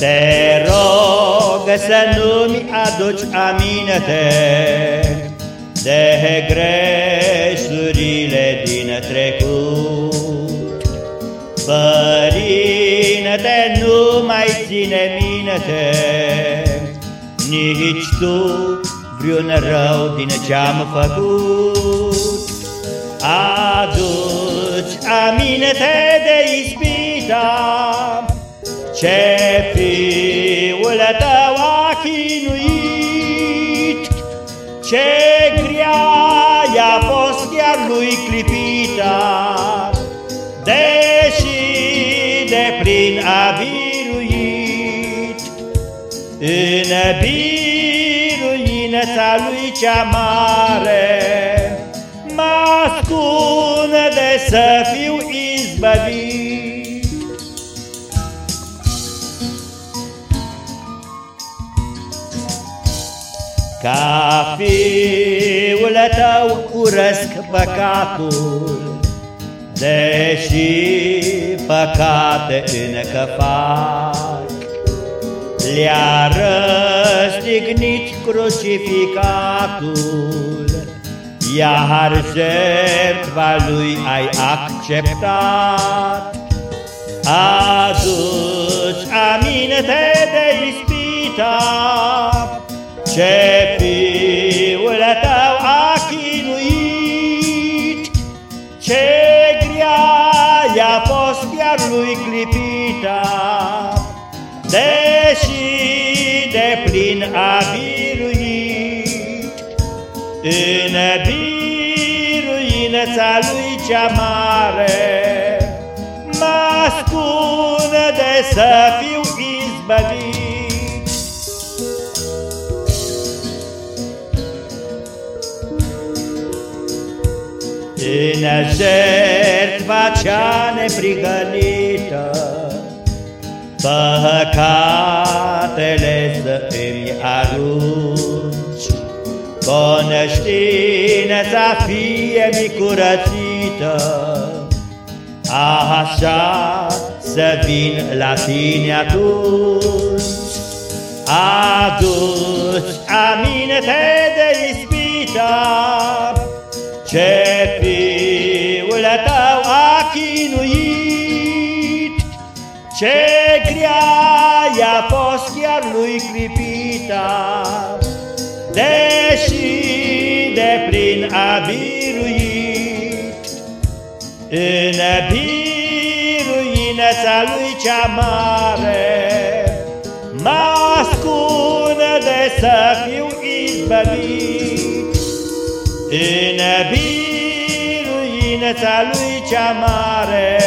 Te rog să nu-mi aduci aminte De greșurile din trecut. Părinte, nu mai ține minte Nici tu vreun rău din ce-am făcut. Aduci aminte de ispita Ce fiul tău a chinuit Ce grea i-a fost chiar lui clipita Deși de plin a biruit În biruința lui cea mare ascunde să fiu izbăvit. Ca fiul tău urăsc păcatul, Deși păcate încă fac, Le-a răstignit crucificatul, iar jertva lui ai acceptat. Aduci aminte de ispita ce fiul tău a chinuit, ce grea i-a fost chiar lui clipita, deși de plin a în biruința lui cea mare Mă de să fiu izbăvit În jertva cea neprigănită Păcatele să îmi arunci Conștiința fie-mi curățită, Așa să vin la tine atunci. Aduci aminte de ispita Ce fiul tău a chinuit, Ce grea i-a fost chiar lui clipita, deși de plin a biruit. În biruința lui cea mare, mă de să fiu izbăvit. În biruința lui cea mare,